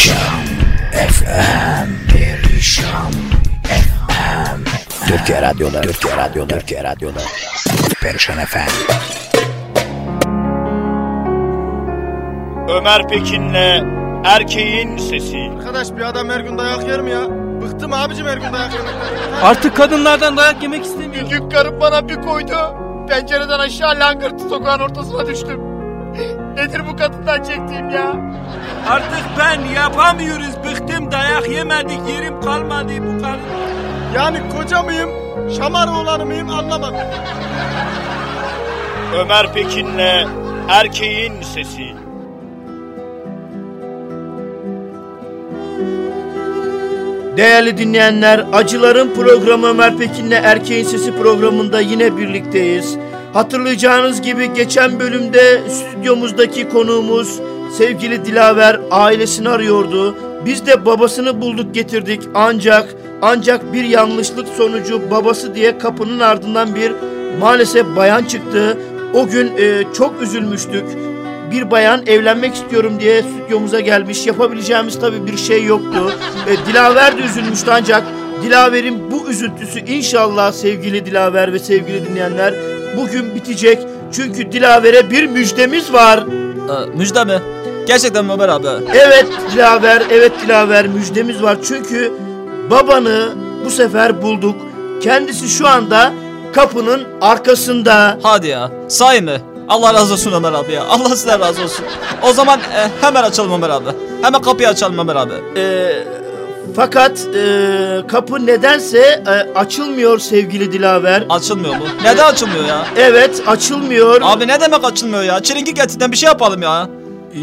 Perişan FM Perişan FM Türkiye Radyo'da Türkiye Radyo'da Türkiye Radyo'da Perişan FM Ömer Pekin'le erkeğin sesi. Arkadaş bir adam her gün dayak yer mi ya? Bıktım abicim her gün dayak yemekten. Artık kadınlardan dayak yemek istemiyorum. Büyük karım bana bir koydu. Pencereden aşağı langırtı sokağın ortasına düştüm. Nedir bu kadından çektiğim ya? Artık ben yapamıyoruz. Bıktım dayak yemedik. Yerim kalmadı bu kadın. Yani koca mıyım, şamar oğlanı mıyım anlamadım. Ömer Pekin'le erkeğin sesi. Değerli dinleyenler, Acıların programı Ömer Pekin'le Erkeğin Sesi programında yine birlikteyiz. Hatırlayacağınız gibi geçen bölümde stüdyomuzdaki konuğumuz sevgili Dilaver ailesini arıyordu. Biz de babasını bulduk getirdik ancak ancak bir yanlışlık sonucu babası diye kapının ardından bir maalesef bayan çıktı. O gün e, çok üzülmüştük bir bayan evlenmek istiyorum diye stüdyomuza gelmiş. Yapabileceğimiz tabii bir şey yoktu. E, Dilaver de üzülmüştü ancak Dilaver'in bu üzüntüsü inşallah sevgili Dilaver ve sevgili dinleyenler bugün bitecek. Çünkü Dilaver'e bir müjdemiz var. Ee, müjde mi? Gerçekten mi Ömer abi? Evet Dilaver, evet Dilaver müjdemiz var. Çünkü babanı bu sefer bulduk. Kendisi şu anda kapının arkasında. Hadi ya. Sahi mi? Allah razı olsun Ömer abi ya. Allah sizden razı olsun. O zaman e, hemen açalım Ömer abi. Hemen kapıyı açalım Ömer abi. E, fakat e, kapı nedense e, açılmıyor sevgili Dilaver. Açılmıyor mu? Neden açılmıyor ya? Evet açılmıyor. Abi ne demek açılmıyor ya? Çilingi getirden bir şey yapalım ya.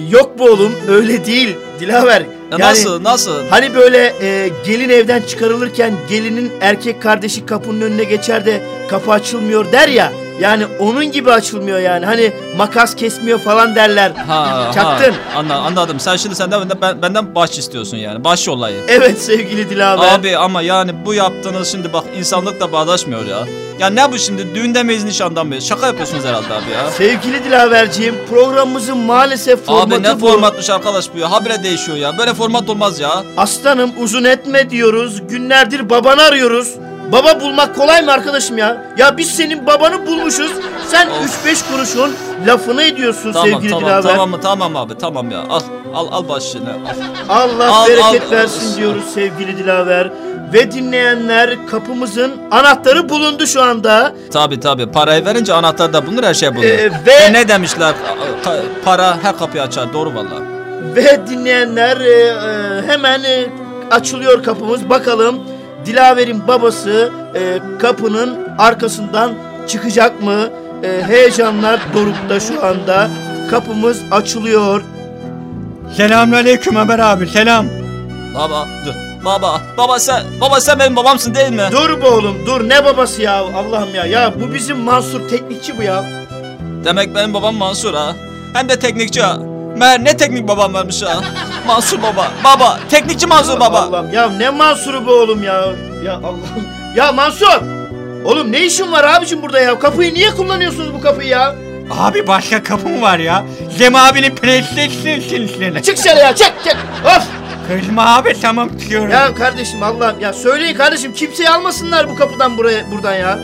Yok bu oğlum öyle değil Dilaver. Ya nasıl nasıl? Hani böyle e, gelin evden çıkarılırken gelinin erkek kardeşi kapının önüne geçer de kapı açılmıyor der ya. Yani onun gibi açılmıyor yani. Hani makas kesmiyor falan derler. Ha, Çaktın. Ha, anla, anladım. Sen şimdi senden ben- benden baş istiyorsun yani. Baş olayı. Evet sevgili Dilaver. Abi ama yani bu yaptığınız şimdi bak insanlıkla bağdaşmıyor ya. Ya ne bu şimdi? Düğünde miyiz nişanda mıyız? Şaka yapıyorsunuz herhalde abi ya. Sevgili Dilaverciğim programımızın maalesef formatı Abi ne bu. formatmış arkadaş bu ya. Habire değişiyor ya. Böyle format olmaz ya. Aslanım uzun etme diyoruz. Günlerdir babanı arıyoruz. Baba bulmak kolay mı arkadaşım ya? Ya biz senin babanı bulmuşuz. Sen 3-5 kuruşun lafını ediyorsun Tamam sevgili tamam Dilaver. tamam mı tamam abi tamam ya. Al al al başını al. Allah Al, bereket al, versin diyoruz sevgili Dilaver. Ve dinleyenler kapımızın anahtarı bulundu şu anda. Tabi tabi parayı verince anahtar da bulunur her şey bulunur. Ee, ve- E ne demişler? Ka- Para her kapıyı açar doğru valla. Ve dinleyenler e, e, hemen e, açılıyor kapımız. Bakalım Dilaver'in babası e, kapının arkasından çıkacak mı? E, heyecanlar dorukta şu anda. Kapımız açılıyor. Selamünaleyküm Ömer abi selam. Baba dur. Baba baba sen baba sen benim babamsın değil mi? Dur be oğlum dur ne babası ya Allah'ım ya. Ya bu bizim Mansur teknikçi bu ya. Demek benim babam Mansur ha. Hem de teknikçi ha. Meğer ne teknik babam varmış ha. Mansur baba. Baba. Teknikçi Mansur baba. Allah'ım ya ne Mansur'u be oğlum ya. Ya Allah'ım. Ya Mansur. Oğlum ne işin var abicim burada ya? Kapıyı niye kullanıyorsunuz bu kapıyı ya? Abi başka kapı mı var ya? Cem abinin PlayStation silsilene. Çık dışarı ya çık çık. Of. Kızma abi tamam çıkıyorum. Ya kardeşim Allah'ım ya söyleyin kardeşim kimseyi almasınlar bu kapıdan buraya buradan ya.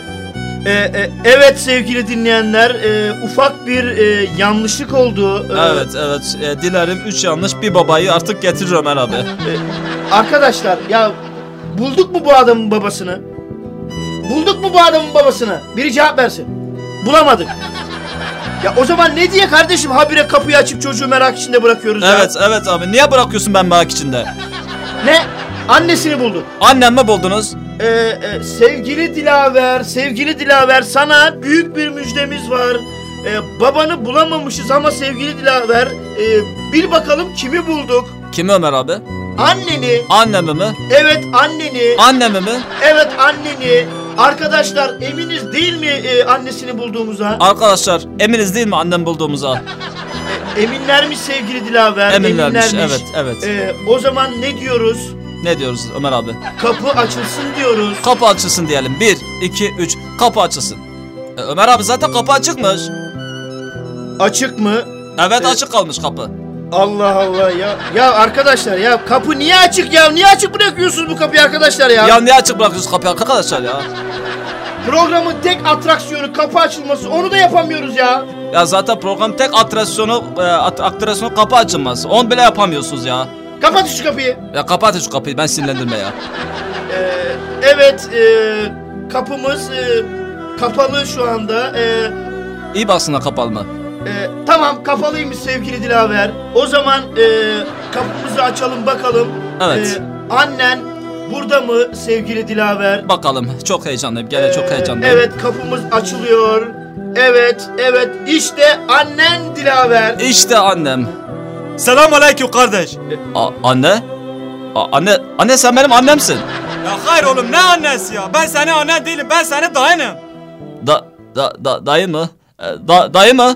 Ee, e, evet sevgili dinleyenler e, ufak bir e, yanlışlık oldu. Ee, Evet evet. E, dilerim 3 yanlış bir babayı artık getirir Ömer abi. e, arkadaşlar ya bulduk mu bu adamın babasını? Bulduk mu bu adamın babasını? Biri cevap versin. Bulamadık. Ya o zaman ne diye kardeşim habire kapıyı açıp çocuğu merak içinde bırakıyoruz ya? Evet evet abi. Niye bırakıyorsun ben merak içinde? Ne? Annesini bulduk. Annem mi buldunuz? Ee, e, sevgili Dilaver, sevgili Dilaver sana büyük bir müjdemiz var. Ee, babanı bulamamışız ama sevgili Dilaver e, bil bakalım kimi bulduk. Kimi Ömer abi? Anneni, Annemi mi? evet anneni, Annemi mi? evet anneni. Arkadaşlar eminiz değil mi e, annesini bulduğumuza? Arkadaşlar eminiz değil mi annem bulduğumuza? Eminler mi sevgili Dilaver? Eminlermiş, Eminlermiş. evet, evet. Ee, o zaman ne diyoruz? Ne diyoruz Ömer abi? Kapı açılsın diyoruz. Kapı açılsın diyelim. 1, 2, 3. Kapı açılsın. E, Ömer abi zaten kapı açıkmış. Açık mı? Evet Ee, açık kalmış kapı. Allah Allah ya. Ya arkadaşlar ya kapı niye açık ya? Niye açık bırakıyorsunuz bu kapıyı arkadaşlar ya? Ya niye açık bırakıyorsunuz kapıyı arkadaşlar ya? Programın tek atraksiyonu kapı açılması. Onu da yapamıyoruz ya. Ya zaten program tek atraksiyonu, e, at- atraksiyonu kapı açılmaz. Onu bile yapamıyorsunuz ya. Kapat şu kapıyı. Ya kapatın şu kapıyı ben sinirlendirme ya. Ee, evet e, kapımız e, kapalı şu anda. E, İyi baksınlar kapalı mı? e, tamam kapalıymış sevgili Dilaver. O zaman e, kapımızı açalım bakalım. Evet. E, annen burada mı sevgili Dilaver? Bakalım çok heyecanlıyım gene çok Ee, heyecanlıyım. Evet kapımız açılıyor. Evet evet işte annen Dilaver. İşte annem. Selam aleyküm kardeş. A- anne? A- anne, anne sen benim annemsin. Ya hayır oğlum ne annesi ya? Ben senin annen değilim. Ben senin dayınım. Da, da, da dayı mı? E, Da, dayı mı?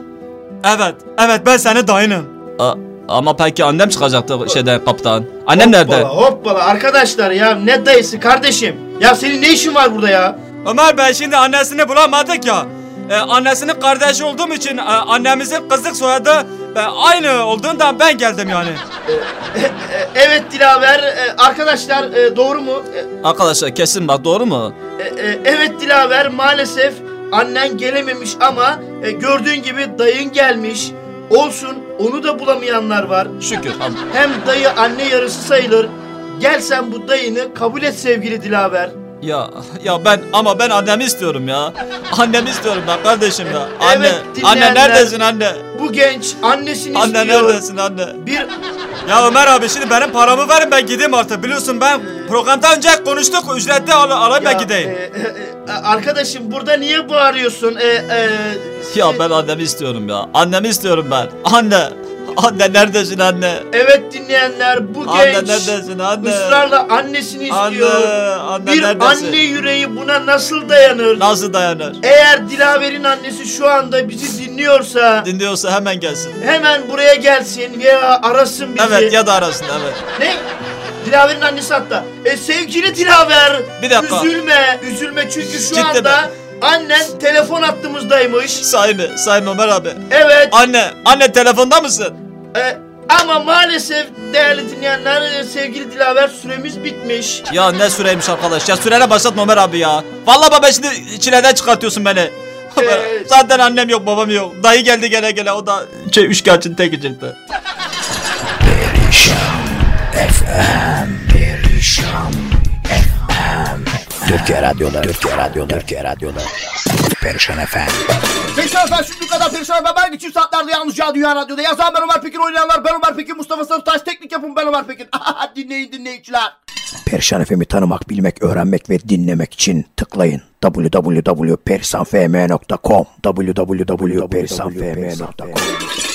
Evet. Evet ben senin dayınım. A- ama peki annem çıkacaktı şeyden kaptan. Annem nerede? Hoppala hoppala arkadaşlar ya ne dayısı kardeşim. Ya senin ne işin var burada ya? Ömer Bey şimdi annesini bulamadık ya. Ee, annesinin kardeşi olduğum için e, annemizin kızlık soyadı e, aynı olduğundan ben geldim yani. E, evet Dilaver e, arkadaşlar e, doğru mu? E, Arkadaşlar kesin bak doğru mu? e, e, evet Dilaver maalesef annen gelememiş ama e, gördüğün gibi dayın gelmiş. Olsun onu da bulamayanlar var. Şükür. Hem dayı anne yarısı sayılır. Gel sen bu dayını kabul et sevgili Dilaver. Ya ya ben ama ben annemi istiyorum ya. Annemi istiyorum ben kardeşim ya. Anne, Evet, anne dinleyenler- neredesin anne? Bu genç annesini Anne istiyor. neredesin anne? Bir Ya Ömer abi şimdi benim paramı verin ben gideyim artık. Biliyorsun ben programdan önce konuştuk ücretli al alayım ben Ya, gideyim. e, e, e, arkadaşım burada niye bağırıyorsun? E, e, Ya si- ben annemi istiyorum ya. Annemi istiyorum ben. Anne. Anne neredesin anne? Evet dinleyenler bu Anne genç neredesin anne? ısrarla annesini Anne, istiyor. anne Bir neredesin? anne yüreği buna nasıl dayanır? Nasıl dayanır? Eğer Dilaver'in annesi şu anda bizi dinliyorsa Dinliyorsa hemen gelsin. hemen buraya gelsin veya arasın bizi. Evet ya da arasın evet. Ne? Dilaver'in annesi hatta. E, sevgili Dilaver. Bir dakika. Üzülme. Üzülme çünkü şu Ciddi anda mi? annen telefon hattımızdaymış. Sahi mi? Sahi mi Ömer abi? Evet. Anne, anne telefonda mısın? E, ama maalesef değerli dinleyenler e, sevgili Dilaver süremiz bitmiş. Ya ne süreymiş arkadaş ya sürene başlatma Ömer abi ya. Vallahi baba şimdi çileden çıkartıyorsun beni. Ee, Zaten annem yok babam yok. Dayı geldi gele gele o da şey üçkağıtçının teki çıktı. Perişan FM Türkiye Radyoları Türkiye Radyoları Türkiye Radyoları Perişan FM Perişan Efendim şimdiye kadar Perişan Efendim her geçim saatlerde yalnızca Dünya Radyo'da. Yazan ben Ömer Pekin, oynayanlar ben Ömer Pekin, Mustafa Sarıtaş, teknik yapım ben Ömer Pekin. Dinleyin dinleyiciler. Perişan FM'i tanımak, bilmek, öğrenmek ve dinlemek için tıklayın www.perisanfm.com www.perisanfm.com